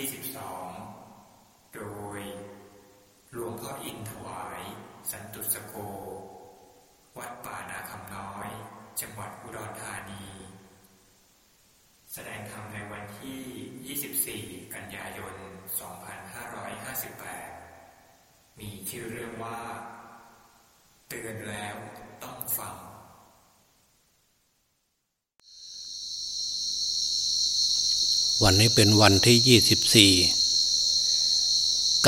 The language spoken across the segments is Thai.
ที่ 12 โดย หลวงพ่ออินถวาย สันตุสโก วัดป่านาคำน้อย จังหวัดอุดรธานี แสดงธรรมในวันที่ 24 กันยายน 2558 มีชื่อเรื่องว่า เตือนแล้วต้องฟัง วันนี้เป็นวันที่ 24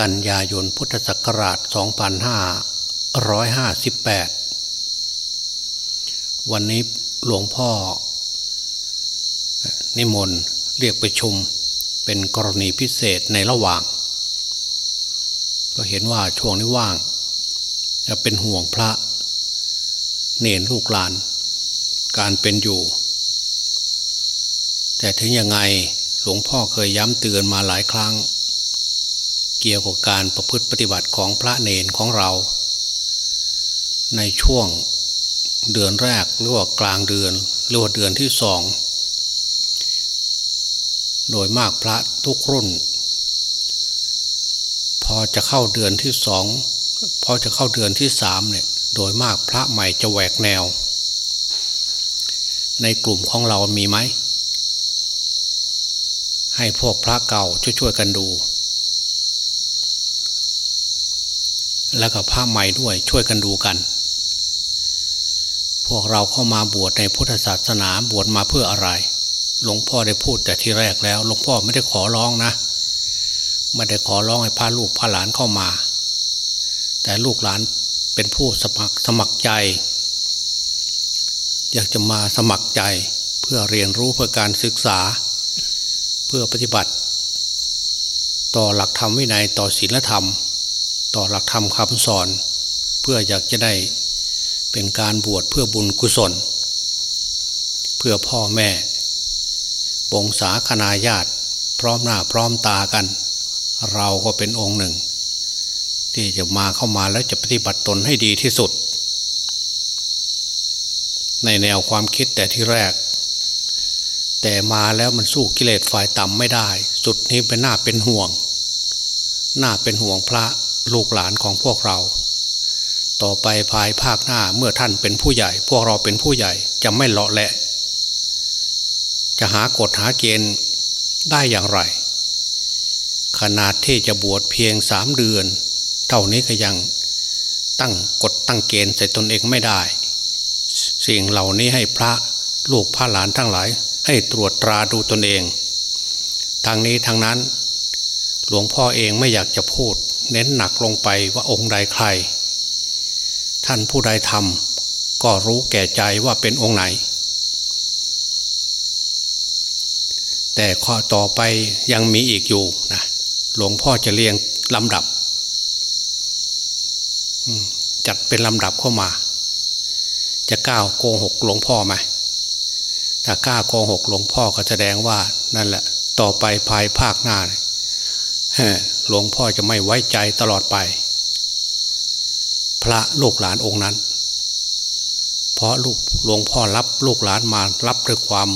กันยายนพุทธศักราช 2558 วันนี้หลวงพ่อ นิมนต์เรียกไปชุมเป็นกรณีพิเศษในระหว่าง ก็เห็นว่าช่วงนี้ว่าง จะเป็นห่วงพระ เนรลูกหลาน การเป็นอยู่ แต่ถึงยังไง หลวงพ่อเคยย้ำเตือนมาหลายครั้ง เกี่ยวกับการประพฤติปฏิบัติของพระเนนของเรา ในช่วงเดือนแรกหรือว่ากลางเดือนหรือว่าเดือนที่สอง โดยมากพระทุกรุ่น พอจะเข้าเดือนที่สองพอจะเข้าเดือนที่สามเนี่ยโดยมากพระใหม่จะแหวกแนว ในกลุ่มของเรามีไหม ให้พวกพระเก่าช่วยๆกันดู แล้วก็พระใหม่ด้วยช่วยกันดูกัน พวกเราเข้ามาบวชในพุทธศาสนาบวชมาเพื่ออะไร หลวงพ่อได้พูดแต่ที่แรกแล้ว หลวงพ่อไม่ได้ขอร้องนะไม่ได้ขอร้องให้พาลูกพาหลานเข้ามา แต่ลูกหลานเป็นผู้สมัครสมัครใจ อยากจะมาสมัครใจเพื่อเรียนรู้เพื่อการศึกษา พื่อปฏิบัติ ต่อหลักธรรมวินัยต่อศีลธรรม ต่อหลักธรรมคำสอน เพื่ออยากจะได้เป็นการบวชเพื่อบุญกุศล เพื่อพ่อแม่ปงสาคณาญาติ พร้อมหน้าพร้อมตากัน เราก็เป็นองค์หนึ่ง ที่จะมาเข้ามาแล้วจะปฏิบัติตนให้ดีที่สุด ในแนวความคิดแต่ที่แรก แต่มาแล้วมันสู้กิเลสฝ่ายต่ำไม่ได้สุดนี้เป็นหน้าเป็นห่วง หน้าเป็นห่วงพระลูกหลานของพวกเรา ต่อไปภายภาคหน้าเมื่อท่านเป็นผู้ใหญ่ พวกเราเป็นผู้ใหญ่จะไม่เลาะแหละ จะหากฎหาเกณฑ์ได้อย่างไร ขนาดที่จะบวชเพียงสามเดือน เท่านี้ก็ยังตั้งกฎตั้งเกณฑ์ใส่ตนเองไม่ได้ สิ่งเหล่านี้ให้พระลูกพระหลานทั้งหลาย ให้ตรวจตราดูตนเอง ทางนี้ทางนั้น หลวงพ่อเองไม่อยากจะพูด เน้นหนักลงไปว่าองค์ใดใคร ท่านผู้ใดทำก็รู้แก่ใจว่าเป็นองค์ไหน แต่ข้อต่อไปยังมีอีกอยู่นะหลวงพ่อจะเรียงลำดับจัดเป็นลำดับเข้ามา จะก้าวโกหกหลวงพ่อไหม ถ้ากล้าโกหกหลวงพ่อก็แสดงว่านั่นแหละ ต่อไปภายภาคหน้าหลวงพ่อจะไม่ไว้ใจตลอดไป พระลูกหลานองค์นั้น เพราะลูกหลวงพ่อรับลูกหลานมารับด้วยความ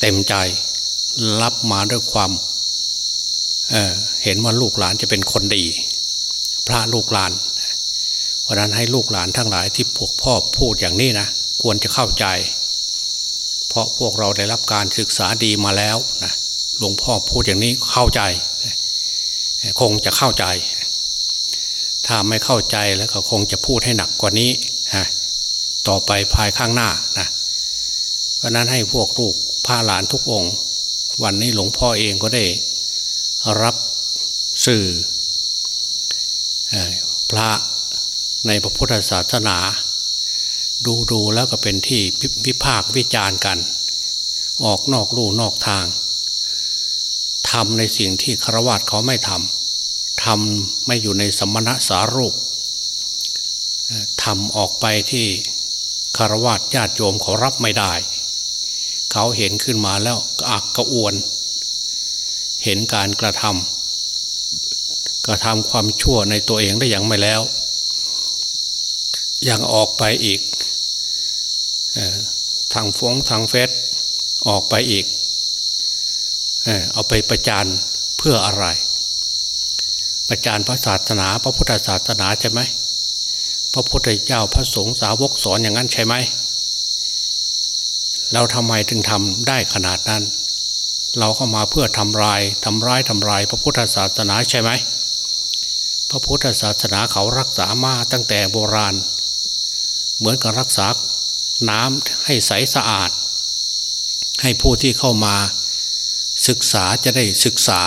เต็มใจรับมาด้วยความเเห็นว่าลูกหลานจะเป็นคนดี พระลูกหลาน ราะนั้นให้ลูกหลานทั้งหลายที่พวกพ่อพูดอย่างนี้นะควรจะเข้าใจ เพราะพวกเราได้รับการศึกษาดีมาแล้วนะหลวงพ่อพูดอย่างนี้เข้าใจ คงจะเข้าใจ ถ้าไม่เข้าใจแล้วก็คงจะพูดให้หนักกว่านี้ฮะต่อไปภายข้างหน้านะเพราะนั้นให้พวกลูกพาหลานทุกองค์วันนี้หลวงพ่อเองก็ได้รับสื่อพระ ในพระพุทธศาสนา ดูดูแล้วก็เป็นที่วิพากวิจารณ์กัน ออกนอกลู่นอกทางทำในสิ่งที่ครวญเขาไม่ทำทำไม่อยู่ในสมณะสารูปทำออกไปที่คารวะญาติโยมเขารับไม่ได้ เขาเห็นขึ้นมาแล้วอักกระอวน เห็นการกระทำกระทำความชั่วในตัวเองได้อย่างไม่แล้ว ยังออกไปอีกทางฟงทางเฟสออกไปอีก เอาไปประจานเพื่ออะไร ประจานพระศาสนา พระพุทธศาสนาใช่ไหมพระพุทธเจ้าพระสงฆ์สาวกสอนอย่างนั้นใช่ไหม เราทำไมถึงทำได้ขนาดนั้น เราเข้ามาเพื่อทำลายทำร้ายทำลาย พระพุทธศาสนาใช่ไหม พระพุทธศาสนาเขารักษามาตั้งแต่โบราณ เหมือนกับรักษาน้ำให้ใสสะอาด ให้ผู้ที่เข้ามาศึกษาจะได้ศึกษา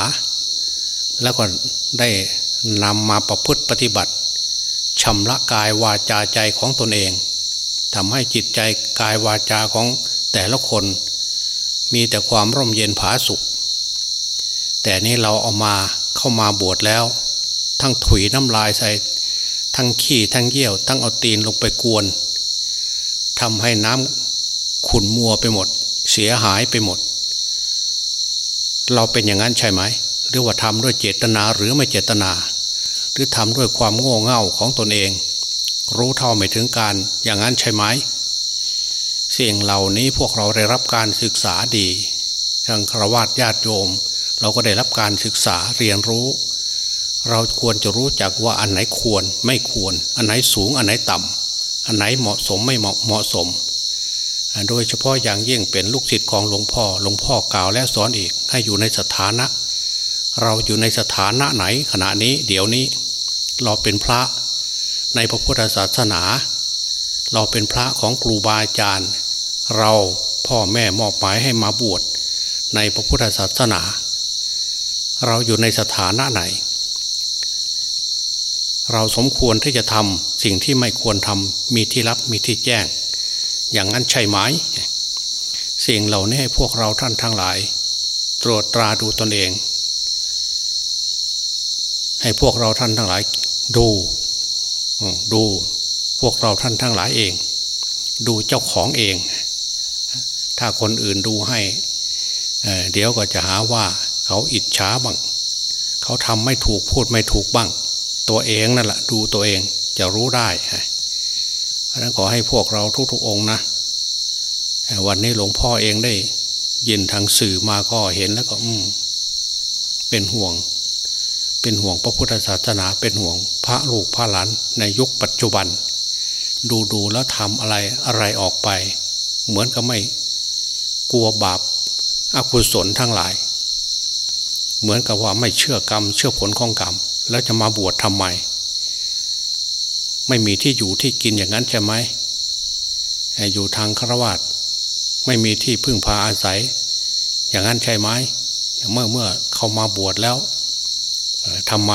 แล้วก็ได้นำมาประพฤติปฏิบัติชำระกายวาจาใจของตนเองทำให้จิตใจกายวาจาของแต่ละคน มีแต่ความร่มเย็นผาสุข แต่นี้เราเอามาเข้ามาบวชแล้ว ทั้งถุยน้ำลายใส่ ทั้งขี้ทั้งเยี่ยว ทั้งเอาตีนลงไปกวนทำให้น้ำขุ่นมัวไปหมด เสียหายไปหมด เราเป็นอย่างนั้นใช่ไหม หรือว่าทำด้วยเจตนาหรือไม่เจตนา หรือทำด้วยความโง่เง่าของตนเอง รู้เท่าไม่ถึงการอย่างนั้นใช่ไหมสิ่งเหล่านี้พวกเราได้รับการศึกษาดีทางครวญญาติโยม เราก็ได้รับการศึกษาเรียนรู้ เราควรจะรู้จักว่าอันไหนควรไม่ควร อันไหนสูงอันไหนต่ำอันไหนเหมาะสมไม่เหมาะเหมาะสม โดยเฉพาะอย่างยิ่งเป็นลูกศิษย์ของหลวงพ่อหลวงพ่อกล่าวและสอนอีกให้อยู่ในสถานะ เราอยู่ในสถานะไหนขณะนี้เดี๋ยวนี้ เราเป็นพระในพระพุทธศาสนา เราเป็นพระของครูบาอาจารย์ เราพ่อแม่มอบหมายให้มาบวชในพระพุทธศาสนา เราอยู่ในสถานะไหน เราสมควรที่จะทำสิ่งที่ไม่ควรทำมีที่รับมีที่แจ้ง อย่างนั้นใช่ไหมสิ่งเหล่านี้ให้พวกเราท่านทั้งหลาย ตรวจตราดูตนเอง ให้พวกเราท่านทั้งหลาย ดูดูพวกเราท่านทั้งหลายเอง ดูเจ้าของเอง ถ้าคนอื่นดูให้เเดี๋ยวก็จะหาว่าเขาอิจฉาบ้าง เขาทำไม่ถูกพูดไม่ถูกบ้าง ตัวเองนั่นแหละดูตัวเองจะรู้ได้เพราะนั้นขอให้พวกเราทุกๆองนะวันนี้หลวงพ่อเองได้ ยินทางสื่อมาก็เห็นแล้วก็อืมเป็นห่วง เป็นห่วงพระพุทธศาสนาเป็นห่วง พระลูกพระหลานในยุคปัจจุบัน ดูดูแล้วทำอะไรอะไรออกไป เหมือนกับไม่กลัวบาปอากุศลทั้งหลาย เหมือนกับว่าไม่เชื่อกรรม เชื่อผลของกรรม แล้วจะมาบวชทำไม ไม่มีที่อยู่ที่กินอย่างนั้นใช่ไหมอยู่ทางฆราวาสไม่มีที่พึ่งพาอาศัย อย่างนั้นใช่ไหมเมื่อเมื่อเขามาบวชแล้วทำไม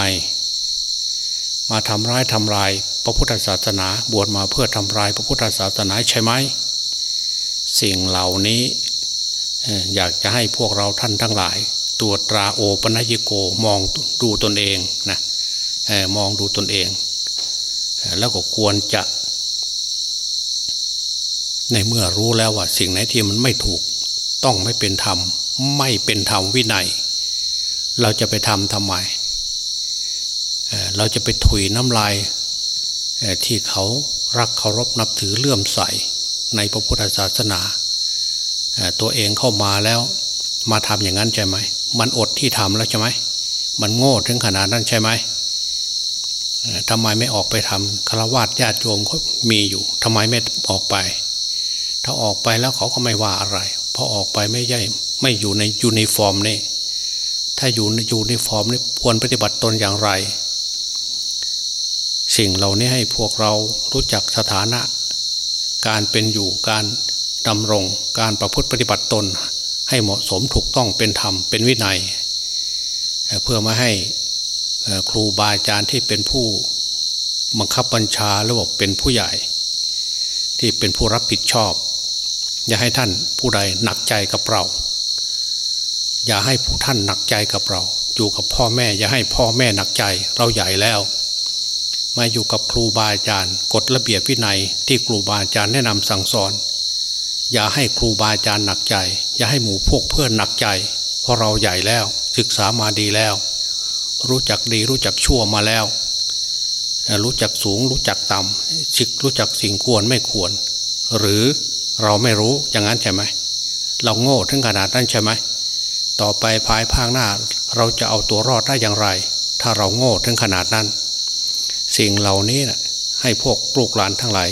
มาทำร้ายทำลาย พระพุทธศาสนาบวชมาเพื่อทำลาย พระพุทธศาสนาใช่ไหม สิ่งเหล่านี้อยากจะให้พวกเราท่านทั้งหลาย ตัวตราโอปนัยโกมองดูตนเองนะมองดูตนเอง แล้วก็ควรจะ ในเมื่อรู้แล้วว่า สิ่งไหนที่มันไม่ถูก ต้องไม่เป็นธรรม ไม่เป็นธรรมวินัย เราจะไปทำทำไมเราจะไปถุยน้ำลายที่เขารักเคารพนับถือเลื่อมใสในพระพุทธศาสนา ตัวเองเข้ามาแล้วมาทำอย่างนั้นใช่ไหม มันอดที่ทำแล้วใช่ไหมมันโง่ถึงขนาดนั้นใช่ไหมทำไมไม่ออกไปทำคารวะญาติโยมเขามีอยู่ทำไมไม่ออกไป ถ้าออกไปแล้วเขาก็ไม่ว่าอะไรพอออกไปไม่ใช่ไม่อยู่ในยูนิฟอร์มนี่ถ้าอยู่ในยูนิฟอร์มนี่ควรปฏิบัติตนอย่างไร สิ่งเหล่านี้ให้พวกเรารู้จักสถานะ การเป็นอยู่การดำรง การประพฤติปฏิบัติตน ให้เหมาะสมถูกต้องเป็นธรรมเป็นวินัย เพื่อมาให้ครูบาอาจารย์ที่เป็นผู้บังคับบัญชาหรือว่าเป็นผู้ใหญ่ ที่เป็นผู้รับผิดชอบ อย่าให้ท่านผู้ใดหนักใจกับเรา อย่าให้ผู้ท่านหนักใจกับเรา อยู่กับพ่อแม่ อย่าให้พ่อแม่หนักใจเราใหญ่แล้ว มาอยู่กับครูบาอาจารย์กฎระเบียบวินัยที่ครูบาอาจารย์แนะนำสั่งสอน อย่าให้ครูบาอาจารย์หนักใจ อย่าให้หมู่พวกเพื่อนหนักใจ เพราะเราใหญ่แล้วศึกษามาดีแล้ว รู้จักดีรู้จักชั่วมาแล้ว รู้จักสูงรู้จักต่ำชิกรู้จักสิ่งควรไม่ควร หรือเราไม่รู้อย่างนั้นใช่ไหมเราโง่ถึงขนาดนั้นใช่ไหมต่อไปภายภาคหน้าเราจะเอาตัวรอดได้อย่างไร ถ้าเราโง่ถึงขนาดนั้น สิ่งเหล่านี้นะให้พวกลูกหลานทั้งหลาย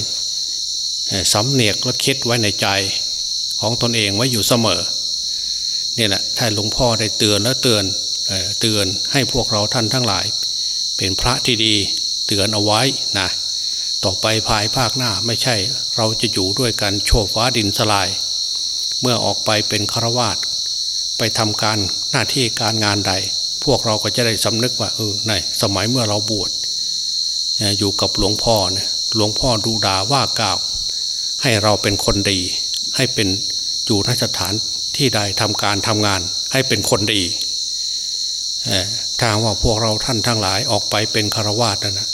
สำเนียกและคิดไว้ในใจของตนเองไว้อยู่เสมอเนี่ยแหละถ้าหลวงพ่อได้เตือนแล้วเตือนเตือนให้พวกเราท่านทั้งหลาย เป็นพระที่ดีเตือนเอาไว้นะต่อไปภายภาคหน้าไม่ใช่ เราจะอยู่ด้วยกันโชว์ฟ้าดินสลาย เมื่อออกไปเป็นฆราวาสไปทำการหน้าที่การงานใด พวกเราก็จะได้สำนึกว่าเออในสมัยเมื่อเราบวชอยู่กับหลวงพ่อเนี่ยหลวงพ่อดูด่าว่ากล่าว ให้เราเป็นคนดี ให้เป็นอยู่นสถานที่ใดทำการทำงาน ให้เป็นคนดีทางว่าพวกเราท่านทั้งหลายออกไปเป็นคารวาสนะนะ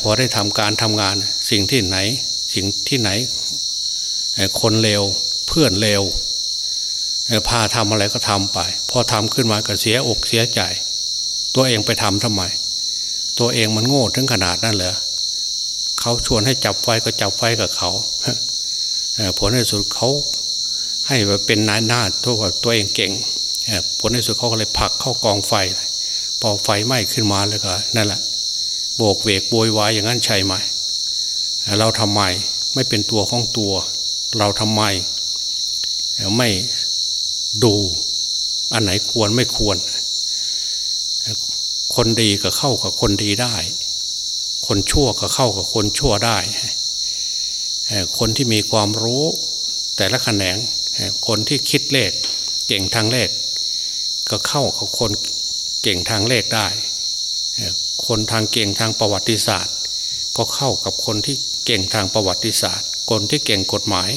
พอได้ทำการทำงาน สิ่งที่ไหน สิ่งที่ไหน คนเลวเพื่อนเลวพาทำอะไรก็ทำไป พอทำขึ้นมาก็เสียอกเสียใจ ตัวเองไปทำทำไม ตัวเองมันโง่ถึงขนาดนั้นเหรอ เขาชวนให้จับไฟก็จับไฟกับเขาผลในสุดเขาให้เป็นนายหน้าตัวตัวเองเก่งผลในสุดเขาก็เลยผลักเข้ากองไฟ พอไฟไหม้ขึ้นมาแล้วก็นั่นแหละโบกเวกโวยวายอย่างนั้นใช่ไหมเราทำไมไม่เป็นตัวของตัว เราทำไม ไม่ดูอันไหนควรไม่ควร คนดีก็เข้ากับคนดีได้ คนชั่วก็เข้ากับคนชั่วได้ คนที่มีความรู้แต่ละแขนง คนที่คิดเลขเก่งทางเลขก็เข้ากับคนเก่งทางเลขได้ คนทางเก่งทางประวัติศาสตร์ ก็เข้ากับคนที่เก่งทางประวัติศาสตร์ คนที่เก่งกฎหมาย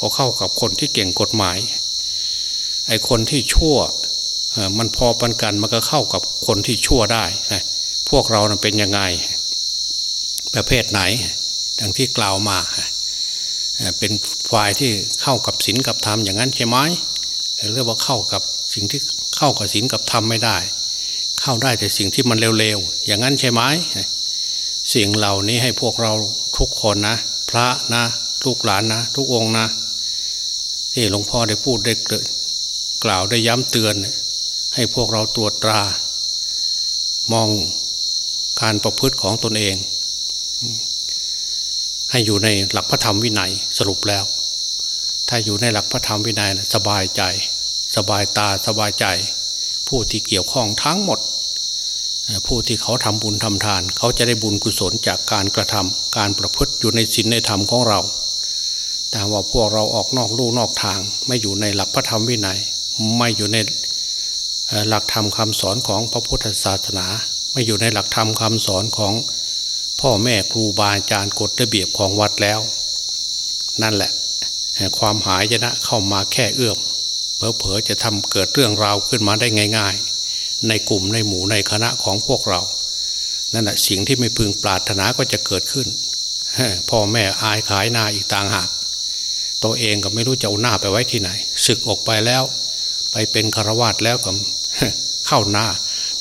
ก็เข้ากับคนที่เก่งกฎหมาย ไอ้คนที่ชั่วมันพอปันกันมันก็เข้ากับคนที่ชั่วได้ พวกเราเป็นยังไง ประเภทไหนดังที่กล่าวมา เป็นฝ่ายที่เข้ากับศีลกับธรรมอย่างนั้นใช่ไหมเรียกว่าเข้ากับสิ่งที่เข้ากับศีลกับธรรมไม่ได้ เข้าได้แต่สิ่งที่มันเร็วๆอย่างนั้นใช่ไหมสิ่งเหล่านี้ให้พวกเราทุกคนนะ พระนะลูกหลานนะ ทุกองนะ ที่หลวงพ่อได้พูดได้กล่าวได้ย้ำเตือน ให้พวกเราตรวจตรามองการประพฤติของตนเอง ให้อยู่ในหลักพระธรรมวินัยสรุปแล้ว ถ้าอยู่ในหลักพระธรรมวินัยสบายใจ สบายตาสบายใจ ผู้ที่เกี่ยวข้องทั้งหมด ผู้ที่เขาทำบุญทำทาน เขาจะได้บุญกุศลจากการกระทำการประพฤติอยู่ในศีลในธรรมของเรา แต่ว่าพวกเราออกนอกลู่นอกทาง ไม่อยู่ในหลักพระธรรมวินัย ไม่อยู่ในหลักธรรมคำสอนของพระพุทธศาสนา ไม่อยู่ในหลักธรรมคำสอนของ พ่อแม่ครูบาอาจารย์กฎระเบียบของวัดแล้ว นั่นแหละ ความหายนะเข้ามาแค่เอื้อมเผลอๆจะทำเกิดเรื่องราวขึ้นมาได้ง่าย ๆ ในกลุ่มในหมู่ในคณะของพวกเรา นั่นแหละสิ่งที่ไม่พึงปรารถนาก็จะเกิดขึ้นพ่อแม่อายขายหน้าอีกต่างหาก ตัวเองก็ไม่รู้จะเอาหน้าไปไว้ที่ไหนศึกออกไปแล้ว ไปเป็นคารวาสแล้วก็เข้าหน้า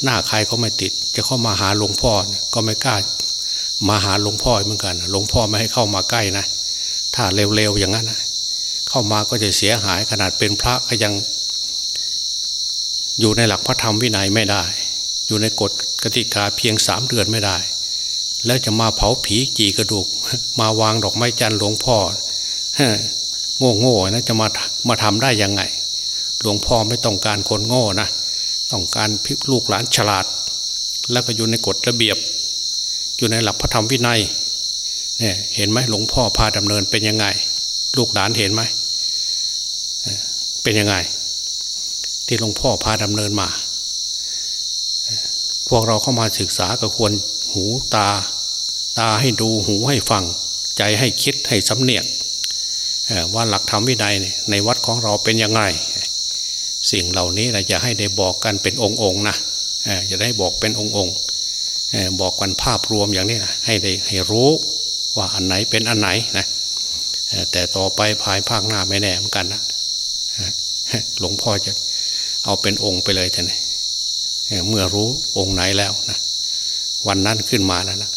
หน้าใครก็ไม่ติด จะเข้ามาหาหลวงพ่อก็ไม่กล้า มาหาหลวงพ่อเหมือนกันหลวงพ่อไม่ให้เข้ามาใกล้นะถ้าเร็วๆอย่างนั้นนะเข้ามาก็จะเสียหายขนาดเป็นพระก็ยัง อยู่ในหลักพระธรรมวินัยไม่ได้ อยู่ในกฎกติกาเพียงสามเดือนไม่ได้ แล้วจะมาเผาผีจีกระดูก มาวางดอกไม้จันทร์หลวงพ่อโง่โง่นะจะมามาทำได้ยังไง หลวงพ่อไม่ต้องการคนโง่นะต้องการพิลูกหลานฉลาด แล้วก็อยู่ในกฎระเบียบ อยู่ในหลักพระธรรมวินัยเนี่ยเห็นไหมหลวงพ่อพาดำเนินเป็นยังไง ลูกหลานเห็นไหมเป็นยังไง ที่หลวงพ่อพาดำเนินมา พวกเราเข้ามาศึกษาก็ควรหูตา ตาให้ดูหูให้ฟัง ใจให้คิดให้สำเนียกว่าหลักธรรมวินัยในวัดของเราเป็นยังไง สิ่งเหล่านี้เราจะให้ได้บอกกันเป็นองค์งนะจะได้บอกเป็นองค์ง บอกกันภาพรวมอย่างนี้นะให้ได้ให้รู้ว่าอันไหนเป็นอันไหนนะแต่ต่อไปภายภาคหน้าไม่แน่เหมือนกันนะหลวงพ่อจะเอาเป็นองค์ไปเลยท่านเมื่อรู้องค์ไหนแล้วนะวันนั้นขึ้นมาแล้วนะ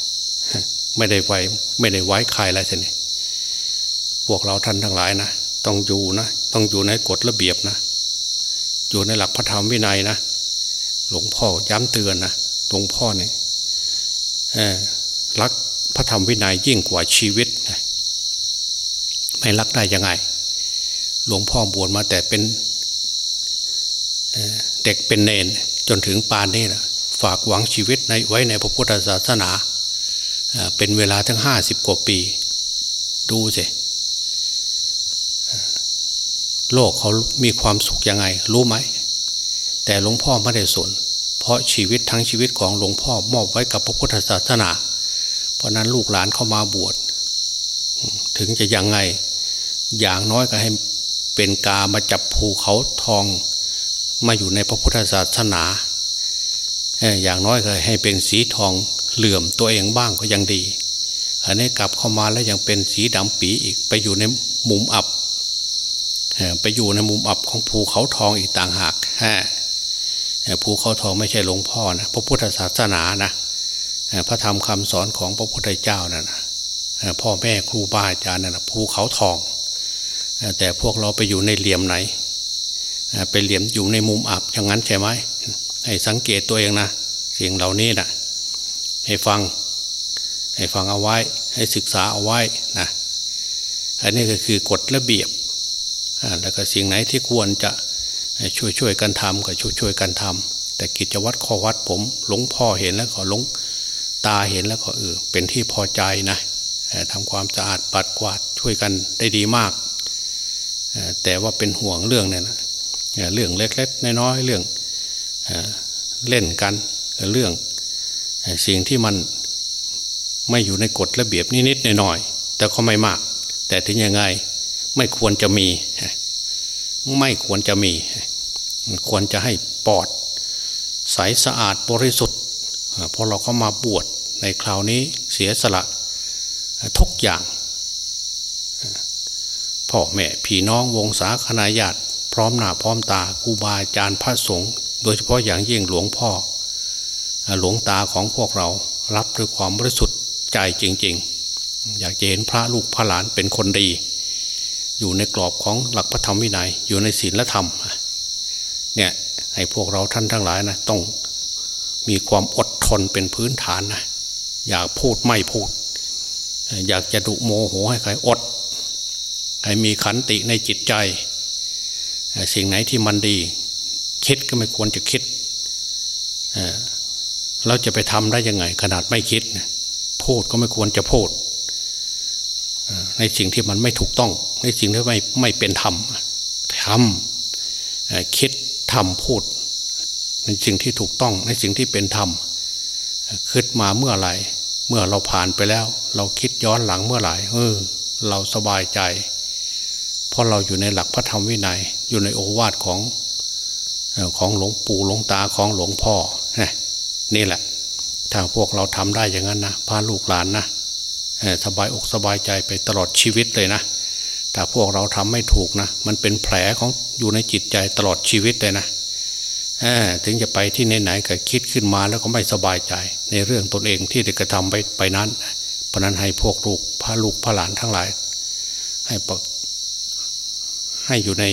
ไม่ได้ไว้ไม่ได้ไว้ใครแล้วท่านพวกเราท่านทั้งหลายนะต้องอยู่นะต้องอยู่ในกฎระเบียบนะอยู่ในหลักพระธรรมวินัยนะหลวงพ่อย้ำเตือนนะหลวงพ่อเนี่ย รักพระธรรมวินัยยิ่งกว่าชีวิต ไม่รักได้ยังไง หลวงพ่อบวชมาแต่เป็นเด็กเป็นเนนจนถึงปานนี้นะฝากหวังชีวิตในไว้ในพระพุทธศาสนา เป็นเวลาทั้งห้าสิบกว่าปี ดูสิโลกเขามีความสุขยังไง รู้ไหม แต่หลวงพ่อไม่ได้สน เพราะชีวิตทั้งชีวิตของหลวงพ่อมอบไว้กับพระพุทธศาสนา เพราะนั้นลูกหลานเข้ามาบวชถึงจะยังไงอย่างน้อยก็ให้เป็นกามาจับภูเขาทองมาอยู่ในพระพุทธศาสนาอย่างน้อยก็ให้เป็นสีทองเหลื่อมตัวเองบ้างก็ยังดี อันนี้กลับเข้ามาแล้วยังเป็นสีดำปีอีกไปอยู่ในมุมอับไปอยู่ในมุมอับของภูเขาทองอีกต่างหาก ภูเขาทองไม่ใช่หลวงพ่อนะพระพุทธศาสนานะพระธรรมคำสอนของพระพุทธเจ้านะ่ะพ่อแม่ครูบาอาจารย์นะภูเขาทอง แต่พวกเราไปอยู่ในเหลี่ยมไหนไปเหลี่ยมอยู่ในมุมอับอย่างนั้นใช่ไหมให้สังเกตตัวเองนะสิ่งเหล่านี้นะให้ฟัง ให้ฟังเอาไว้ ให้ศึกษาเอาไว้นะอันนี้ก็คือกฎระเบียบแล้วก็สิ่งไหนที่ควรจะ ช่วยช่วยกันทำก็ช่วยช่วยกันทำแต่กิจวัตรข้อวัดผมหลวงพ่อเห็นแล้วก็หลวงตาเห็นแล้วก็เออเป็นที่พอใจนะทำความสะอาดปัดกวาดช่วยกันได้ดีมาก แต่ว่าเป็นห่วงเรื่องเนี่ยนะเรื่องเล็กๆน้อยๆเรื่องเล่นกันเรื่องสิ่งที่มันไม่อยู่ในกฎระเบียบนิดๆหน่อยๆแต่ก็ไม่มาก แต่ถึงยังไงไม่ควรจะมี ไม่ควรจะมี ควรจะให้ปอด ใสสะอาดบริสุทธิ์พอเราเข้ามาบวชในคราวนี้เสียสละทุกอย่างพ่อแม่พี่น้องวงศาคณาญาติพร้อมหน้าพร้อมตาครูบาอาจารย์พระสงฆ์โดยเฉพาะอย่างยิ่งหลวงพ่อ หลวงตาของพวกเรารับด้วยความบริสุทธิ์ใจจริง ๆ อยากจะเห็นพระลูกพระหลานเป็นคนดี อยู่ในกรอบของหลักพระธรรมวินัย อยู่ในศีลและธรรมเนี่ยให้พวกเราท่านทั้งหลายนะต้องมีความอดทนเป็นพื้นฐานนะอยากพูดไม่พูด อยากจะดุโมโหให้ใครอด ให้มีขันติในจิตใจ สิ่งไหนที่มันดี คิดก็ไม่ควรจะคิดเราจะไปทำได้ยังไง ขนาดไม่คิด พูดก็ไม่ควรจะพูดในสิ่งที่มันไม่ถูกต้อง ในสิ่งที่ไม่ไม่เป็นธรรมทำคิดทำพูด ในสิ่งที่ถูกต้องในสิ่งที่เป็นธรรมคิดมาเมื่อไหร่ เมื่อเราผ่านไปแล้ว เราคิดย้อนหลังเมื่อไหร่เออ เราสบายใจเพราะเราอยู่ในหลักพระธรรมวินัย อยู่ในโอวาทของของหลวงปู่หลวงตาของหลวงพ่อนี่แหละ ถ้าพวกเราทำได้อย่างนั้นนะพาลูกหลานนะสบายอกสบายใจไปตลอดชีวิตเลยนะ ถ้าพวกเราทำไม่ถูกนะ มันเป็นแผลของอยู่ในจิตใจตลอดชีวิตเลยนะถึงจะไปที่ไหนๆก็คิดขึ้นมาแล้วก็ไม่สบายใจ ในเรื่องตนเองที่ได้กระทำไปไปนั้น เพราะนั้นให้พวกลูกพระลูกพระหลานทั้งหลาย ให้ปให้อยู่ใน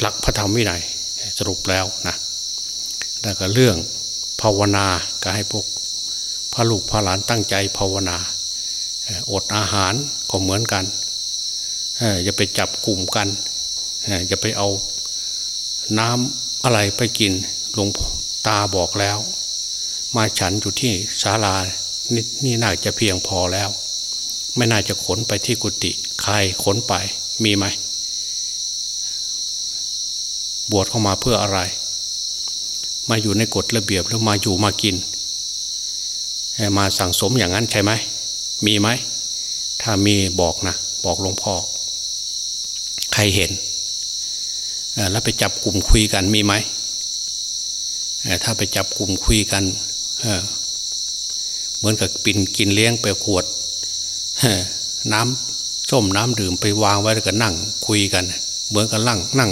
หลักพระธรรมวินัยสรุปแล้วนะแล้วก็เรื่องภาวนาก็ให้พวกพระลูกพระหลานตั้งใจภาวนา อดอาหารก็เหมือนกัน อย่าไปจับกลุ่มกันอย่าไปเอาน้ำอะไรไปกินหลวงตาบอกแล้ว มาฉันอยู่ที่ศาลานี่นี่น่าจะเพียงพอแล้ว ไม่น่าจะขนไปที่กุฏิใครขนไปมีไหม บวชเข้ามาเพื่ออะไร มาอยู่ในกฎระเบียบแล้วมาอยู่มากิน มาสั่งสมอย่างนั้นใช่ไหม มีไหม ถ้ามีบอกนะ บอกหลวงพ่อ ใครเห็น แล้วไปจับกลุ่มคุยกันมีไหมถ้าไปจับกลุ่มคุยกันเหมือนกับปินกินเลี้ยงไปขวดน้ำส้มน้ำดื่มไปวางไว้แล้วก็นั่งคุยกัน เหมือนกับนั่งนั่ง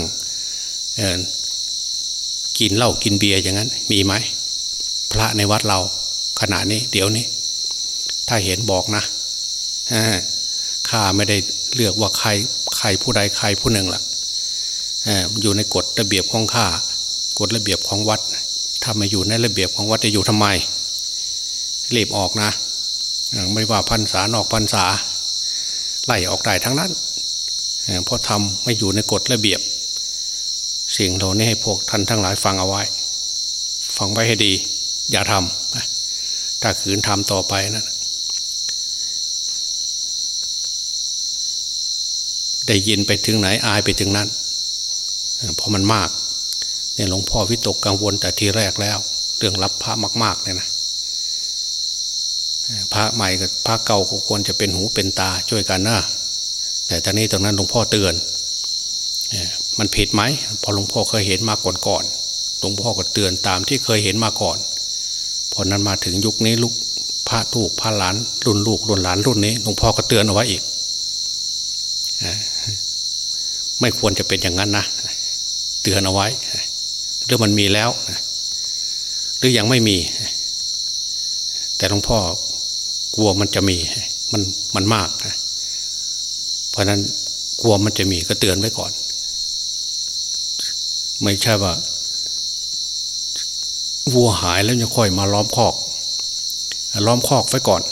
กินเหล้ากินเบียร์อย่างนั้น มีไหมพระในวัดเราขณะนี้ เดี๋ยวนี้ ถ้าเห็นบอกนะข้าไม่ได้เลือกว่าใคร ใครผู้ใดใครผู้หนึ่งละ่ะอยู่ในกฎระเบียบของข้ากฎระเบียบของวัด ถ้ามาอยู่ในระเบียบของวัดจะอยู่ทำไมรีบออกนะไม่ว่าพันษานอกพันษา ไล่ออกได้ทั้งนั้นเพราะทำไม่อยู่ในกฎระเบียบ สิ่งเหล่านี้ให้พวกท่านทั้งหลายฟังเอาไว้ ฟังไว้ให้ดี อย่าทำถ้าขืนทำต่อไปนะ ได้ยินไปถึงไหนอายไปถึงนั้น เพราะมันมากเนี่ยหลวงพ่อวิตกกังวลแต่ทีแรกแล้ว เรื่องรับพระมาก ๆเนี่ยนะพระใหม่กับพระเก่าก็ควรจะเป็นหูเป็นตาช่วยกันนะแต่ตอนนี้ตรงนั้นหลวงพ่อเตือนมันผิดไหมพอหลวงพ่อเคยเห็นมาก่อนก่อนหลวงพ่อก็เตือนตามที่เคยเห็นมาก่อนพอนั้นมาถึงยุคนี้ลูกพระถูกพระหลานรุ่นลูกรุ่นหลานรุ่นนี้หลวงพ่อก็เตือนเอาไว้อีก ไม่ควรจะเป็นอย่างนั้นนะเตือนเอาไว้หรือมันมีแล้วหรือยังไม่มี แต่หลวงพ่อกลัวมันจะมีมันมันมากเพราะนั้นกลัวมันจะมีก็เตือนไว้ก่อน ไม่ใช่ว่าวัวหายแล้วจะค่อยมาล้อมคอก ล้อมคอกไว้ก่อน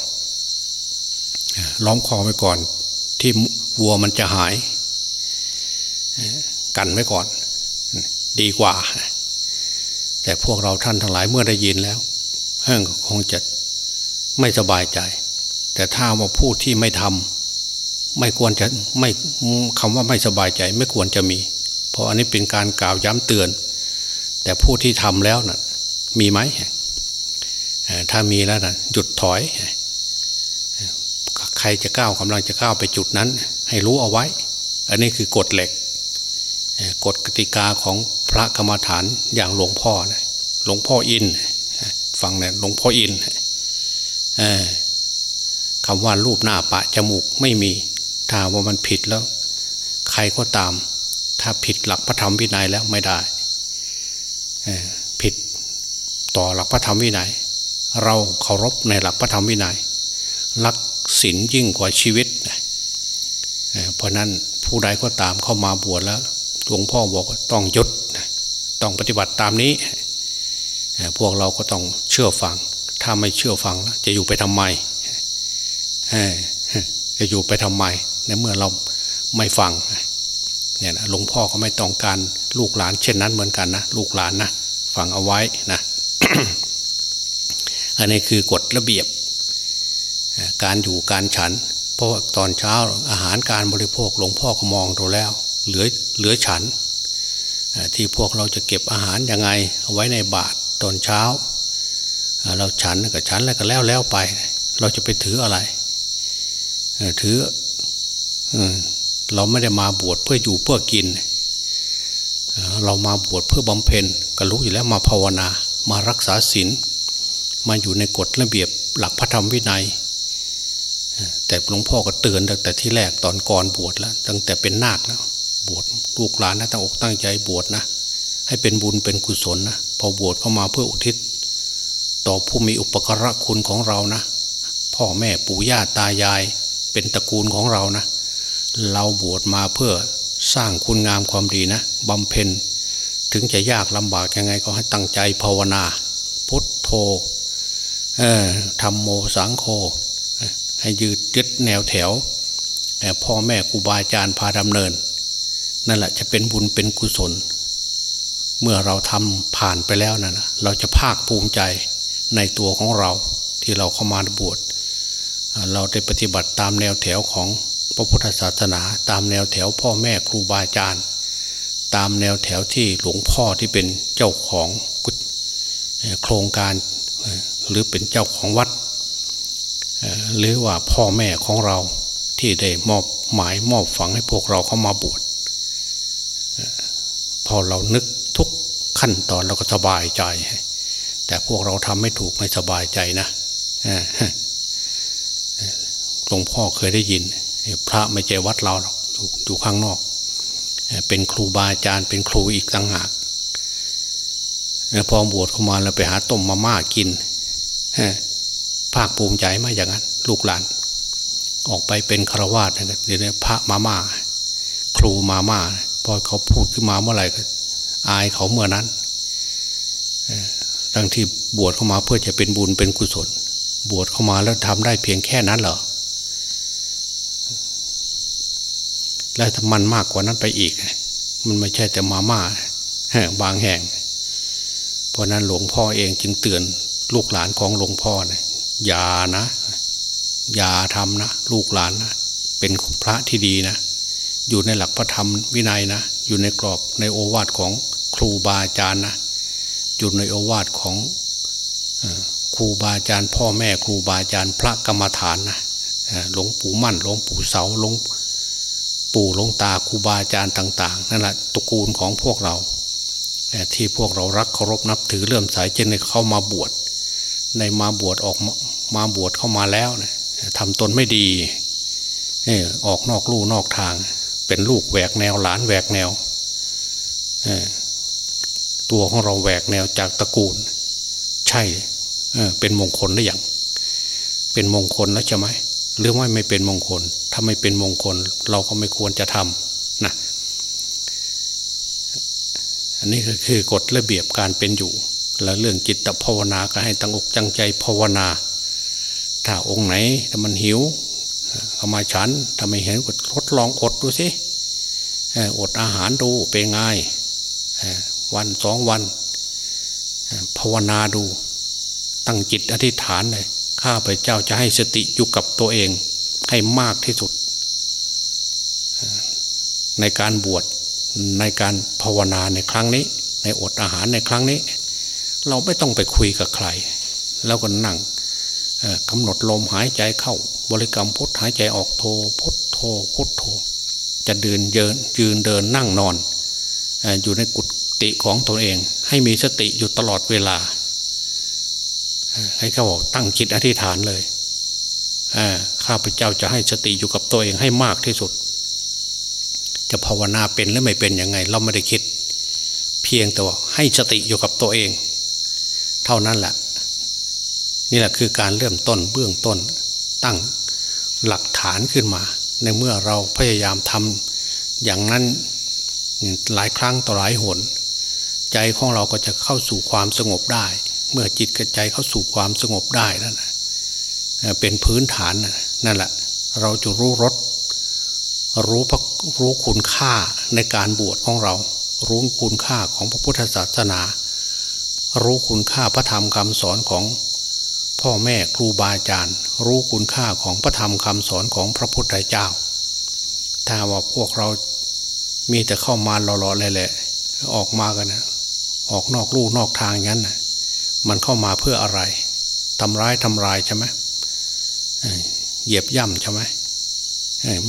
ล้อมคอกไว้ก่อน ที่ วัวมันจะหาย กันไว้ก่อน ดีกว่า แต่พวกเราท่านทั้งหลายเมื่อได้ยินแล้วเฮ้งคงจะไม่สบายใจ แต่ถ้าว่าผู้ที่ไม่ทำไม่ควรจะไม่คำว่าไม่สบายใจ ไม่ควรจะมี เพราะอันนี้เป็นการกล่าวย้ำเตือน แต่ผู้ที่ทำแล้วนะ่ะ มีไหมถ้ามีแล้วนะหยุดถอย ใครจะก้าวกำลังจะก้าวไปจุดนั้น ให้รู้เอาไว้ อันนี้คือกฎเหล็กกฎกติกาของพระกรรมฐานอย่างหลวงพ่อนะหลวงพ่ออินฟังนี่ยหลวงพ่ออินคำว่ารูปหน้าปะจมูกไม่มีถ้าว่ามันผิดแล้ว ใครก็ตาม ถ้าผิดหลักพระธรรมวินัยแล้วไม่ได้ผิดต่อหลักพระธรรมวินัย เราเคารพในหลักพระธรรมวินัยรักศีลยิ่งกว่าชีวิต เพราะนั้นผู้ใดก็ตามเข้ามาบวชแล้วหลวงพ่อบอกต้องยศต้องปฏิบัติตามนี้ พวกเราก็ต้องเชื่อฟัง ถ้าไม่เชื่อฟังจะอยู่ไปทำไมจะอยู่ไปทำไมในเมื่อเราไม่ฟังเนี่ยนะหลวงพ่อก็ไม่ต้องการลูกหลาน เช่นนั้นเหมือนกันนะลูกหลานนะฟังเอาไว้นะอันนี้คือกฎระเบียบ การอยู่การฉัน เพราะตอนเช้าอาหารการบริโภคหลวงพ่อก็มองดูแล้ว เหลือเหลือฉัน ที่พวกเราจะเก็บอาหารยังไงเอาไว้ในบาตรตอนเช้า เราฉันกับฉันแล้วก็แล้วแล้วไป เราจะไปถืออะไรถือเราไม่ได้มาบวชเพื่ออยู่เพื่อกิน เรามาบวชเพื่อบำเพ็ญก็รู้อยู่แล้วมาภาวนา มารักษาศีลมาอยู่ในกฎระเบียบหลักพระธรรมวินัย แต่หลวงพ่อก็เตือนตั้งแต่ที่แรกตอนก่อนบวชแล้ว ตั้งแต่เป็นนาคแล้วบวชลูกหลานนะตั้งอกตั้งใจบวชนะ ให้เป็นบุญเป็นกุศลนะพอบวชเข้ามาเพื่ออุทิศ ต่อผู้มีอุปการะคุณของเรานะ พ่อแม่ปู่ย่าตายาย เป็นตระกูลของเรานะ เราบวชมาเพื่อสร้างคุณงามความดีนะบำเพ็ญ ถึงจะยากลำบากยังไงก็ให้ตั้งใจภาวนาพุทโธธรรมโมสังโฆ ให้ยืดยึดแนวแถวพ่อแม่ครูบาอาจารย์พาดำเนิน นั่นแหละจะเป็นบุญเป็นกุศล เมื่อเราทำผ่านไปแล้วนะั่นเราจะภาคภูมิใจในตัวของเราที่เราเข้ามาบวชเราได้ปฏิบัติตามแนวแถวของพระพุทธศาสนา ตามแนวแถวพ่อแม่ครูบาอาจารย์ ตามแนวแถวที่หลวงพ่อที่เป็นเจ้าของโครงการหรือเป็นเจ้าของวัด หรือว่าพ่อแม่ของเราที่ได้มอบหมายมอบฝังให้พวกเราเข้ามาบวชพอเรานึกทุกขั้นตอนเราก็สบายใจ แต่พวกเราทำไม่ถูกไม่สบายใจนะหลวงพ่อเคยได้ยิน พระไม่ใจวัดเราอกอยู่ข้างนอก เป็นครูบาอาจารย์เป็นครูอีกต่างหากพอบวชเข้ามาแล้วไปหาต้มมาม่ากิน ภาคภูมิใจไหมอย่างนั้น ลูกหลาน ออกไปเป็นฆราวาสเดี๋ยวนี้พระมาม่าครูมาม่าพอเขาพูดขึ้นมาเมื่อไหร่ก็อายเขาเมื่อนั้นทั้งที่บวชเข้ามาเพื่อจะเป็นบุญเป็นกุศล บวชเข้ามาแล้วทำได้เพียงแค่นั้นเหรอแล้วมันมากกว่านั้นไปอีก มันไม่ใช่แต่มาม่าบางแห่ง เพราะนั้นหลวงพ่อเองจึงเตือนลูกหลานของหลวงพ่อนะ อย่านะ อย่าทำนะลูกหลานนะเป็นพระที่ดีนะ อยู่ในหลักพระธรรมวินัยนะ อยู่ในกรอบในโอวาทของครูบาอาจารย์นะอยู่ในโอวาทของครูบาอาจารย์พ่อแม่ครูบาอาจารย์พระกรรมฐานนะหลวงปู่มั่นหลวงปู่เสาหลวงปู่หลวงตาครูบาอาจารย์ต่าง ๆนั่นแหละตระกูลของพวกเราที่พวกเรารักเคารพนับถือเลื่อมใสจนเข้ามาบวช ในมาบวชออกมาบวชเข้ามาแล้วนะทำตนไม่ดีออกนอกลู่นอกทาง เป็นลูกแหวกแนวหลานแหวกแนวตัวของเราแหวกแนวจากตระกูล ใช่เป็นมงคลหรือยังเป็นมงคลแล้วใช่ไหมหรือว่าไม่เป็นมงคล ถ้าไม่เป็นมงคล เราก็ไม่ควรจะทำนะอันนี้ก็คือกฎระเบียบการเป็นอยู่ แล้วเรื่องจิตภาวนาก็ให้ตั้งอกจังใจภาวนา ถ้าองค์ไหนถ้ามันหิวเข้ามาฉันถ้าไม่เห็นก็ทดลองอดดูสิอดอาหารดูเป็นไงวันสองวันภาวนาดู ตั้งจิตอธิษฐานเลยข้าพเจ้าจะให้สติอยู่กับตัวเอง ให้มากที่สุด ในการบวชในการภาวนาในครั้งนี้ ในอดอาหารในครั้งนี้ เราไม่ต้องไปคุยกับใคร แล้วก็นั่งกำหนดลมหายใจเข้า บริกรรมพุทหายใจออกโทพุทโทพุทโท จะเดินเยินยืนเดินนั่งนอนอยู่ในกุฏิของตนเอง ให้มีสติอยู่ตลอดเวลา ให้เขาบอกตั้งจิตอธิษฐานเลยข้าพเจ้าจะให้สติอยู่กับตัวเองให้มากที่สุด จะภาวนาเป็นหรือไม่เป็นยังไง เราไม่ได้คิด เพียงแต่ว่าให้สติอยู่กับตัวเอง เท่านั้นแหละ นี่แหละคือการเริ่มต้นเบื้องต้นตั้งหลักฐานขึ้นมา ในเมื่อเราพยายามทำอย่างนั้นหลายครั้งต่อหลายหน ใจของเราก็จะเข้าสู่ความสงบได้ เมื่อจิตกับใจเข้าสู่ความสงบได้นั่นเป็นพื้นฐานนั่นแหละ เราจะรู้รสรู้พระรู้คุณค่าในการบวชของเรา รู้คุณค่าของพระพุทธศาสนา รู้คุณค่าพระธรรมคำสอนของพ่อแม่ครูบาอาจารย์ รู้คุณค่าของพระธรรมคำสอนของพระพุทธเจ้า ถ้าว่าพวกเรามีแต่เข้ามาหล่อๆเลยๆออกมากันนะออกนอกลู่นอกทางอย่างนั้นนะมันเข้ามาเพื่ออะไรทำร้ายทำลายใช่ไหมเหยียบย่ำใช่ไหม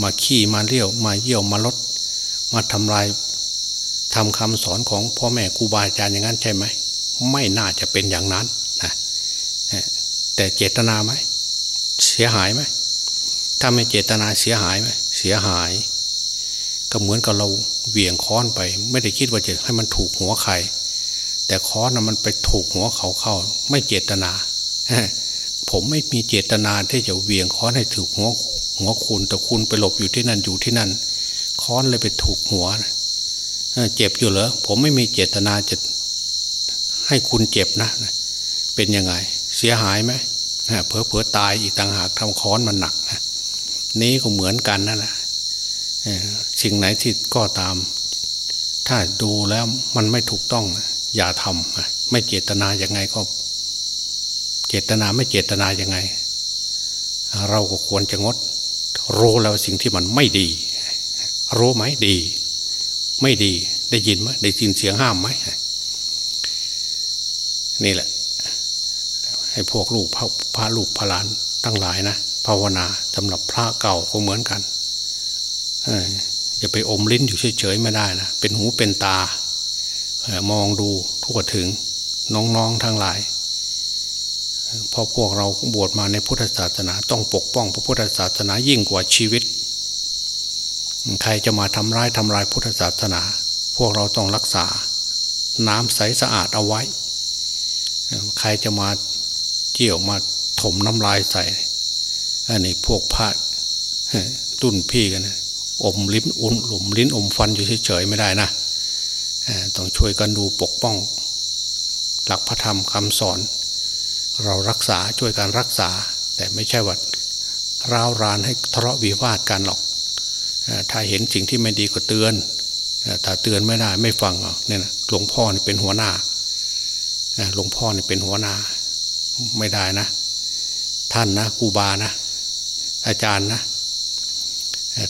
มาขี้มาเลี้ยวมาเยี่ยวมาลดมาทำลายทำคำสอนของพ่อแม่ครูบาอาจารย์อย่างนั้นใช่ไหม ไม่น่าจะเป็นอย่างนั้นนะแต่เจตนาไหมเสียหายไหมถ้าไม่เจตนาเสียหายไหมเสียหาย ก็เหมือนกับเราเหวี่ยงค้อนไป ไม่ได้คิดว่าจะให้มันถูกหัวใคร แต่ค้อนมันไปถูกหัวเขาเข้า ไม่เจตนาผมไม่มีเจตนาที่จะเวียงค้อนให้ถูกหัวหัวคุณแต่คุณไปหลบอยู่ที่นั่นอยู่ที่นั่น ค้อนเลยไปถูกหัวเจ็บอยู่เหรอผมไม่มีเจตนาจะ ให้คุณเจ็บนะเป็นยังไง เสียหายไหมเพอเพอตายอีกต่างหากทำค้อนมันหนักนะนี้ก็เหมือนกันนั่นแหละสิ่งไหนที่ก็ตาม ถ้าดูแล้วมันไม่ถูกต้อง อย่าทำไม่เจตนาอย่างไงก็ เจตนาไม่เจตนาอย่างไง เราก็ควรจะงด รู้แล้วสิ่งที่มันไม่ดี รู้ไหมดี ไม่ดี ได้ยินไหมได้ยินเสียงห้ามไหม นี่แหละ ให้พวกลูกพระพระลูกพระหลานตั้งหลายนะภาวนาสำหรับพระเก่าก็เหมือนกันอย่าไปอมลิ้นอยู่เฉยๆไม่ได้นะเป็นหูเป็นตามองดูทั่วถึงน้องๆทั้งหลายเพราะพวกเราบวชมาในพุทธศาสนา ต้องปกป้องพระพุทธศาสนายิ่งกว่าชีวิต ใครจะมาทำร้ายทำลายพุทธศาสนา พวกเราต้องรักษา น้ำใสสะอาดเอาไว้ ใครจะมาเกี่ยวมาถมน้ำลายใส่ อันนี้พวกพระตุ่นพี่กันนะอมลิ้นอุ่นหลุมลิ้นอมฟันอยู่เฉยๆไม่ได้นะต้องช่วยกันดูปกป้อง หลักพระธรรมคำสอน เรารักษาช่วยการรักษา แต่ไม่ใช่ว่าร้าวรานให้ทะเลาะวิวาทกันหรอก ถ้าเห็นสิ่งที่ไม่ดีก็เตือน ถ้าเตือนไม่ได้ไม่ฟังเนี่ยนะหลวงพ่อเป็นหัวหน้า หลวงพ่อเนี่เป็นหัวหน้าไม่ได้นะ ท่านนะครูบานะ อาจารย์นะ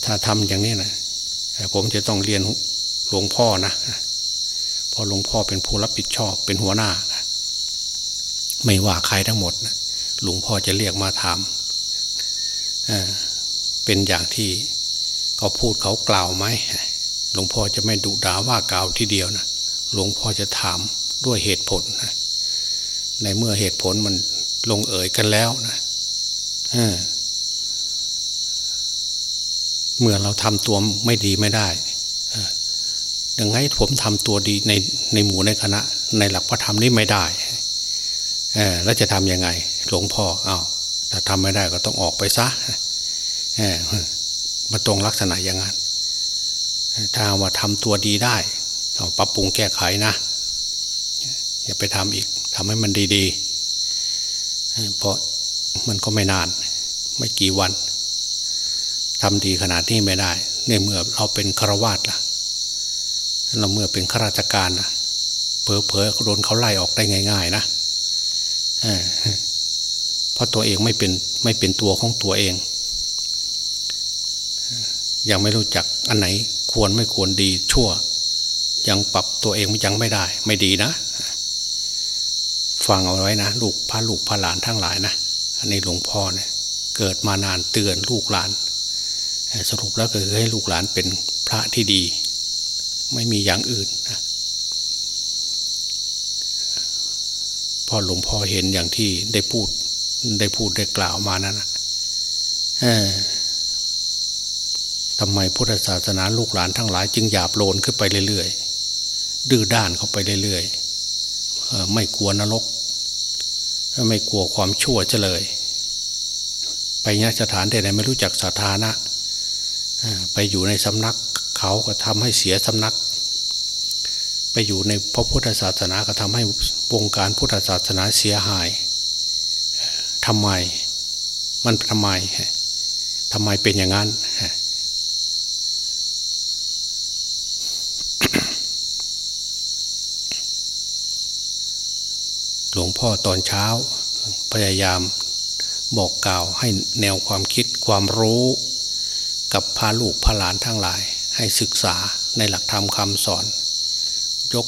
ถ้าทำอย่างนี้นะผมจะต้องเรียนหลวงพ่อนะพอหลวงพ่อเป็นผู้รับผิดชอบเป็นหัวหน้าไม่ว่าใครทั้งหมดนะหลวงพ่อจะเรียกมาถามเป็นอย่างที่เขาพูดเขากล่าวไหมหลวงพ่อจะไม่ดุด่าว่ากล่าวทีเดียวนะหลวงพ่อจะถามด้วยเหตุผลนะ ในเมื่อเหตุผลมันลงเอ่ยกันแล้วนะเมื่อเราทำตัวไม่ดีไม่ได้ยังไงผมทำตัวดีในในหมู่ในคณะ ในหลักพระธรรมนี้ไม่ได้แล้วจะทำยังไง หลวงพ่อเอา้าถ้าทำไม่ได้ก็ต้องออกไปซะมาตรงลักษณะอย่างนั้นถ้าว่าทำตัวดีได้ปรับปรุงแก้ไขนะ อย่าไปทำอีกำให้มันดีๆ เพราะมันก็ไม่นาน ไม่กี่วันทำดีขนาดนี้ไม่ได้ ในเมื่อเราเป็นฆราวาสล่ะ เราเมื่อเป็นข้าราชการนะเพอเพอโดนเขาไล่ออกได้ง่าย ๆ นะเพราะตัวเองไม่เป็นไม่เป็นตัวของตัวเอง ยังไม่รู้จักอันไหนควรไม่ควรดีชั่ว ยังปรับตัวเองยังไม่ได้ ไม่ดีนะ ฟังเอาไว้นะลูกพระลูกพระหลานทั้งหลายนะอันนี้หลวงพ่อเนี่ยเกิดมานานเตือนลูกหลาน สรุปแล้วก็คือให้ลูกหลานเป็นพระที่ดี ไม่มีอย่างอื่นนะพ่อหลวงพ่อเห็นอย่างที่ได้พูดได้พูดได้กล่าวมานั้นนะทำไมพุทธศาสนาลูกหลานทั้งหลาย จึงหยาบโลนขึ้นไปเรื่อยๆดื้อด้านเข้าไปเรื่อยๆไม่กลัวนรก ไม่กลัวความชั่วเฉลย ไปนสถานใดๆไม่รู้จักสถานะไปอยู่ในสำนักเขาก็ทำให้เสียสำนัก ไปอยู่ในพระพุทธศาสนาก็ทำให้วงการพุทธศาสนาเสียหายทำไม มันทำไมทำไมเป็นอย่างนั้น หลวงพ่อตอนเช้า พยายามบอกกล่าวให้แนวความคิดความรู้ กับพาลูกพาหลานทั้งหลาย ให้ศึกษาในหลักธรรมคำสอน ยก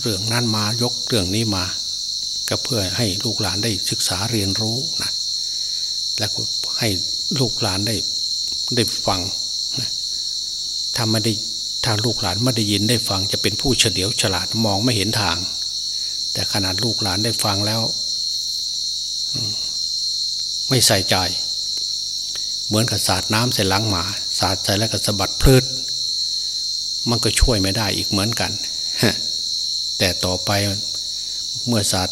เรื่องนั้นมายกเรื่องนี้มา ก็เพื่อให้ลูกหลานได้ศึกษาเรียนรู้นะและให้ลูกหลานได้ได้ฟังนะถ้าไม่ได้ถ้าลูกหลานไม่ได้ยินได้ฟังจะเป็นผู้เฉลียวฉลาดมองไม่เห็นทาง แต่ขนาดลูกหลานได้ฟังแล้ว ไม่ใส่ใจ เหมือนกับสาดน้ำใส่ล้างหมา สาดใส่แล้วก็สะบัดพลืดมันก็ช่วยไม่ได้อีกเหมือนกัน แต่ต่อไปเมื่อสาด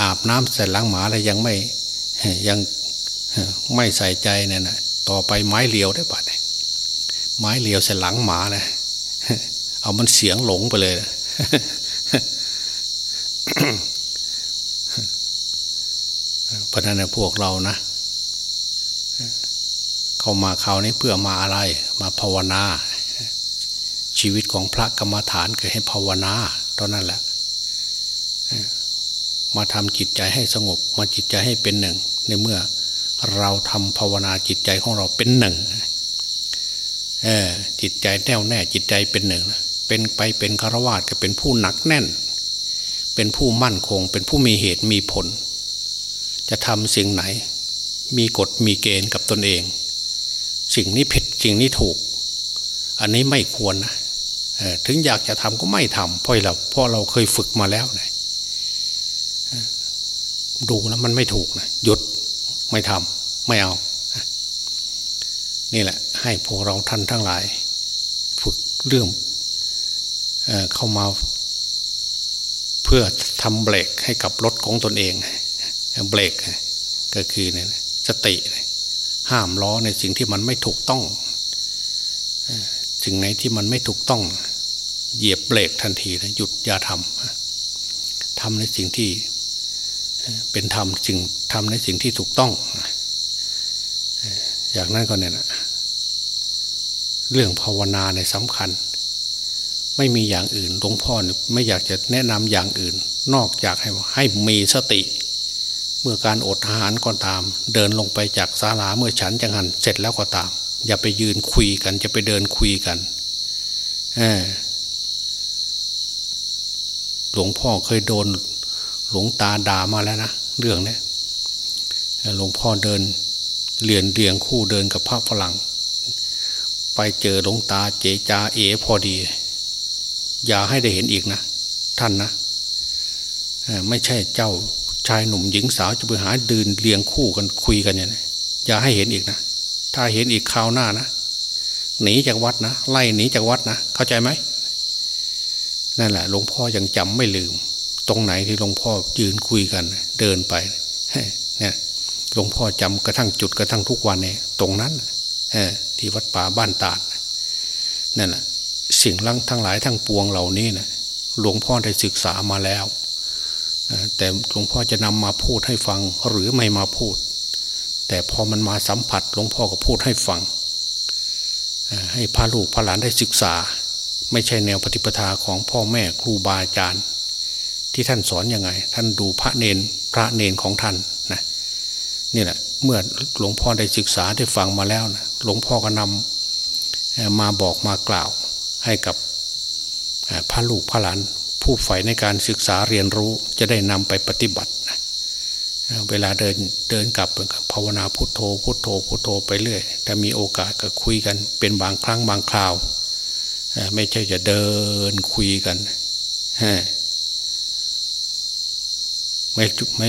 อาบน้ำใส่ล้างหมาแล้วยังไม่ยังไม่ใส่ใจเนี่ยนะต่อไปไม้เลียวได้ปัดไม้เลียวใส่หลังหมานะเอามันเสียงหลงไปเลย เพราะนั้นพวกเรานะ เข้ามาคราวนี้เพื่อมาอะไร มาภาวนา ชีวิตของพระกรรมฐานคือให้ภาวนาตอนนั้นแหละ มาทำจิตใจให้สงบ มาจิตใจให้เป็นหนึ่ง ในเมื่อเราทำภาวนาจิตใจของเราเป็นหนึ่งจิตใจแน่วแน่จิตใจเป็นหนึ่ง เป็นไปเป็นคารวาสก็เป็นผู้หนักแน่น เป็นผู้มั่นคง เป็นผู้มีเหตุมีผล จะทำสิ่งไหน มีกฎมีเกณฑ์กับตนเอง สิ่งนี้ผิดสิ่งนี้ถูก อันนี้ไม่ควรนะถึงอยากจะทำก็ไม่ทำเพราะเราเพราะเราเคยฝึกมาแล้วนะดูแล้วมันไม่ถูกนะหยุดไม่ทำไม่เอา นี่แหละ ให้พวกเราท่านทั้งหลาย ฝึกเรื่องเอเข้ามา เพื่อทำเบรกให้กับรถของตนเองเบรกก็คือเนี่ยสติห้ามล้อในสิ่งที่มันไม่ถูกต้องสิ่งไหนที่มันไม่ถูกต้อง เหยียบเบรกทันทีนะหยุดอย่าทำทำในสิ่งที่เป็นธรรมสิ่งทำในสิ่งที่ถูกต้องอย่างนั้นก็เนี่ยนะเรื่องภาวนาในสำคัญ ไม่มีอย่างอื่นหลวงพ่อไม่อยากจะแนะนำอย่างอื่น นอกจากให้ให้มีสติ เมื่อการอดอาหารก็ตาม เดินลงไปจากศาลาเมื่อฉันจังหันเสร็จแล้วก็ตาม อย่าไปยืนคุยกัน จะไปเดินคุยกันหลวงพ่อเคยโดนหลวงตาด่ามาแล้วนะเรื่องนี้หลวงพ่อเดินเรียนเรียงคู่เดินกับพระฝรั่ง ไปเจอหลวงตาเจจาเอพอดี อย่าให้ได้เห็นอีกนะ ท่านนะไม่ใช่เจ้าชายหนุ่มหญิงสาวจะไปหาเดินเรียงคู่กันคุยกันอย่างนี้อย่าให้เห็นอีกนะ ถ้าเห็นอีกคราวหน้านะหนีจากวัดนะไล่หนีจากวัดนะเข้าใจไหมนั่นแหละหลวงพ่อยังจำไม่ลืม ตรงไหนที่หลวงพ่อยืนคุยกัน เดินไปเนี่ยหลวงพ่อจำกระทั่งจุดกระทั่งทุกวันเนี่ยตรงนั้นที่วัดป่าบ้านตาดนั่นแหละ สิ่งลังทั้งหลายทั้งปวงเหล่านี้นะหลวงพ่อได้ศึกษามาแล้ว แต่หลวงพ่อจะนำมาพูดให้ฟังหรือไม่มาพูด แต่พอมันมาสัมผัสหลวงพ่อก็พูดให้ฟัง ให้พาลูกพาหลานได้ศึกษา ไม่ใช่แนวปฏิปทาของพ่อแม่ครูบาอาจารย์ ที่ท่านสอนยังไง ท่านดูพระเนนพระเนนของท่านนะนี่แหละเมื่อหลวงพ่อได้ศึกษาได้ฟังมาแล้วนะหลวงพ่อก็นำมาบอกมากล่าว ให้กับพระลูกพระหลาน ผู้ใฝ่ในการศึกษาเรียนรู้จะได้นำไปปฏิบัติเวลาเดินเดินกลับภาวนาพุทโธ พุทโธ พุทโธไปเรื่อยแต่มีโอกาสก็คุยกันเป็นบางครั้งบางคราว ไม่ใช่จะเดินคุยกันไม่ไม่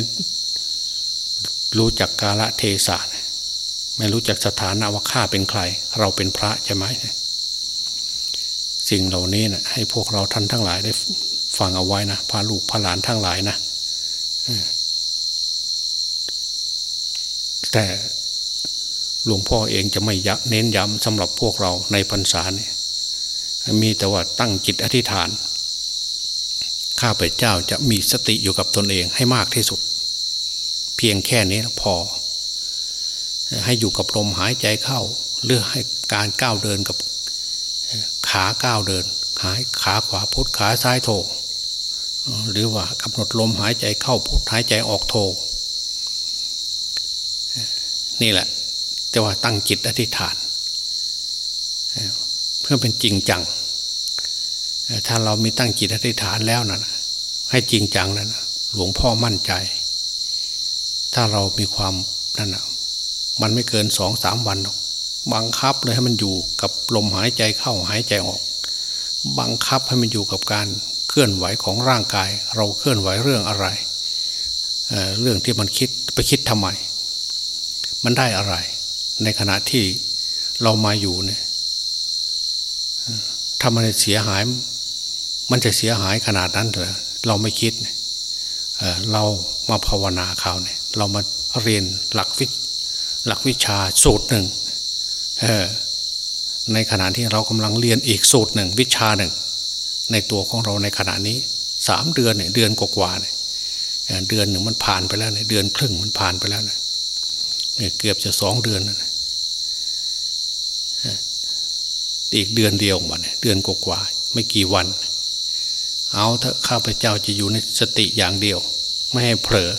รู้จักกาละเทศะไม่รู้จักสถานะว่าข้าเป็นใคร เราเป็นพระใช่ไหม สิ่งเหล่านี้นะให้พวกเราท่านทั้งหลายได้ฟังเอาไว้นะพาลูกพาหลานทั้งหลายนะแต่หลวงพ่อเองจะไม่ยเน้นย้ำสำหรับพวกเราในพรรษาเนี่ยมีแต่ว่าตั้งจิตอธิษฐาน ข้าพเจ้าจะมีสติอยู่กับตนเองให้มากที่สุด เพียงแค่นี้พอ ให้อยู่กับลมหายใจเข้าเลือให้การก้าวเดินกับ ขาก้าวเดินหายขาขวาพุทขาซ้ายโถหรือว่ากำหนดลมหายใจเข้าพุทหายใจออกโถนี่แหละ แต่ว่าตั้งจิตอธิษฐาน เพื่อเป็นจริงจัง ถ้าเรามีตั้งจิตอธิษฐานแล้วนะให้จริงจังแล้วนะหลวงพ่อมั่นใจ ถ้าเรามีความนั่นนะมันไม่เกินสองสามวัน บังคับเลยให้มันอยู่กับลมหายใจเข้าหายใจออก บังคับให้มันอยู่กับการเคลื่อนไหวของร่างกาย เราเคลื่อนไหวเรื่องอะไรเเรื่องที่มันคิดไปคิดทำไม มันได้อะไร ในขณะที่เรามาอยู่เนี่ยถ้ามันเสียหาย มันจะเสียหายขนาดนั้นเหรอเราไม่คิดเเรามาภาวนาเขาเนี่ย เรามาเรียนหลักวิหลักวิชาสูตรหนึ่ง ในขณะที่เรากำลังเรียนอีกสูตรหนึ่งวิชาหนึ่ง ในตัวของเราในขณะนี้สามเดือนเนี่ยเดือนกว่าเนี่ยเดือนหนึ่งมันผ่านไปแล้วเนี่ยเดือนครึ่งมันผ่านไปแล้วเนี่ยเกือบจะสองเดือนนะอีกเดือนเดียวมาเนี่ยเดือนกว่าไม่กี่วัน เอาถ้าข้าพเจ้าจะอยู่ในสติอย่างเดียว ไม่ให้เผลอ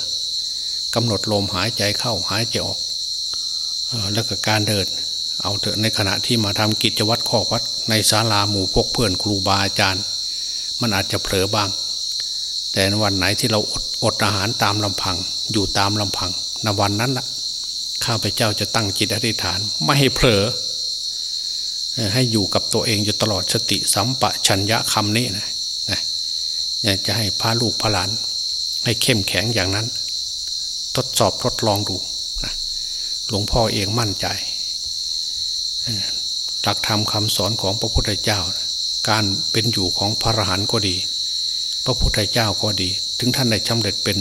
กำหนดลมหายใจเข้าหายใจออกแล้วก็การเดิน เอาเถอะในขณะที่มาทำกิจวัตรข้อวัดในศาลาหมู่พกเพื่อนครูบาอาจารย์ มันอาจจะเผลอบ้าง แต่วันไหนที่เราอดอดอาหารตามลำพัง อยู่ตามลำพังในวันนั้นละ่ะข้าพเจ้าจะตั้งจิตอธิษฐาน ไม่ให้เผลอให้อยู่กับตัวเองอยู่ตลอดสติสัมปชัญญะคำนี้นะนะอยากจะให้พาลูกพาหลาน ให้เข้มแข็งอย่างนั้น ทดสอบทดลองดูนะหลวงพ่อเองมั่นใจ หลักธรรมคำสอนของพระพุทธเจ้า การเป็นอยู่ของพระอรหันต์ก็ดี พระพุทธเจ้าก็ดี ถึงท่านได้สำเร็จเป็น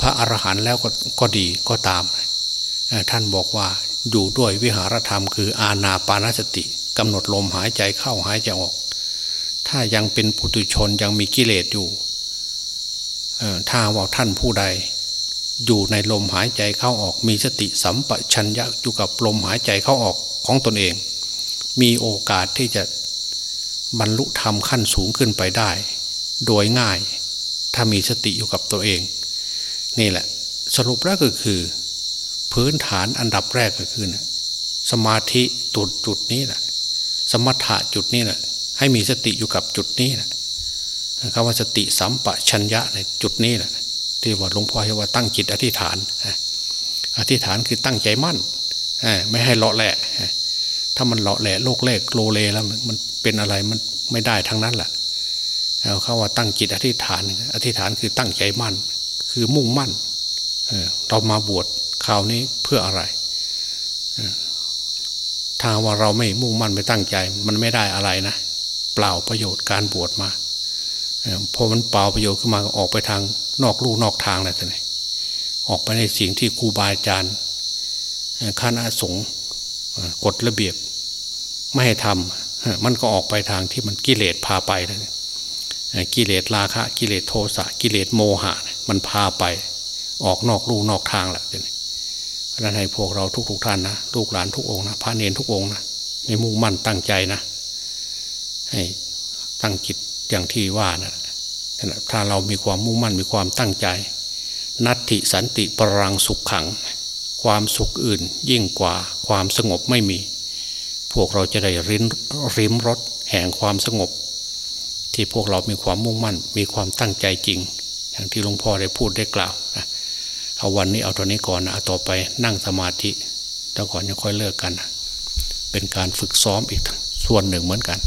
พระอรหันต์แล้วก็กดีก็ตาม ท่านบอกว่าอยู่ด้วยวิหารธรรมคืออาณาปานสติกำหนดลมหายใจเข้าหายใจออก ถ้ายังเป็นปุถุชนยังมีกิเลสอยู่ถ้าว่าท่านผู้ใด อยู่ในลมหายใจเข้าออกมีสติสัมปชัญญะอยู่กับลมหายใจเข้าออก ของตนเอง มีโอกาสที่จะบรรลุธรรมขั้นสูงขึ้นไปได้ โดยง่ายถ้ามีสติอยู่กับตัวเอง นี่แหละ สรุปแล้วก็คือ พื้นฐานอันดับแรกก็คือนะสมาธิจุดจุดนี้แหละสมถะจุดนี้แหละให้มีสติอยู่กับจุดนี้แหละคำว่าสติสัมปชัญญะในจุดนี้แหละที่ว่าหลวงพ่อให้ว่าตั้งจิตอธิษฐานอธิษฐานคือตั้งใจมั่น ไม่ให้เลาะแหละ ถ้ามันเลาะแหละโลกเลกโลเลแล้วมันเป็นอะไรมันไม่ได้ทั้งนั้นแหละเอาเขาว่าตั้งจิตอธิษฐาน อธิษฐานคือตั้งใจมั่น คือมุ่งมั่นเรามาบวชคราวนี้เพื่ออะไรถ้าว่าเราไม่มุ่งมั่นไม่ตั้งใจ มันไม่ได้อะไรนะเปล่าประโยชน์การบวชมาพอมันเปล่าประโยชน์ขึ้นมาออกไปทางนอกลู่นอกทางเลยท่านออกไปในสิ่งที่ครูบาอาจารย์ คณะสงฆ์กฎระเบียบไม่ให้ทำมันก็ออกไปทางที่มันกิเลสพาไปเลยกิเลสราคะ กิเลสโทสะกิเลสโมหะ มันพาไปออกนอกลู่นอกทางแหละเพราะนั้นให้พวกเราทุกๆท่านนะลูกหลานทุกองนะพระเนรทุกองนะไม่มุ่งมั่นตั้งใจนะ ให้ตั้งจิตอย่างที่ว่านะถ้าเรามีความมุ่งมั่นมีความตั้งใจ นัตติสันติปรังสุขขัง ความสุขอื่นยิ่งกว่าความสงบไม่มี พวกเราจะได้ริมริมรถแห่งความสงบ ที่พวกเรามีความมุ่งมั่น มีความตั้งใจจริง อย่างที่หลวงพ่อได้พูดได้กล่าวนะเอาวันนี้เอาตอนนี้ก่อนนะเอาต่อไปนั่งสมาธิแล้วก่อนจะค่อยเลิกกันเป็นการฝึกซ้อมอีกส่วนหนึ่งเหมือนกัน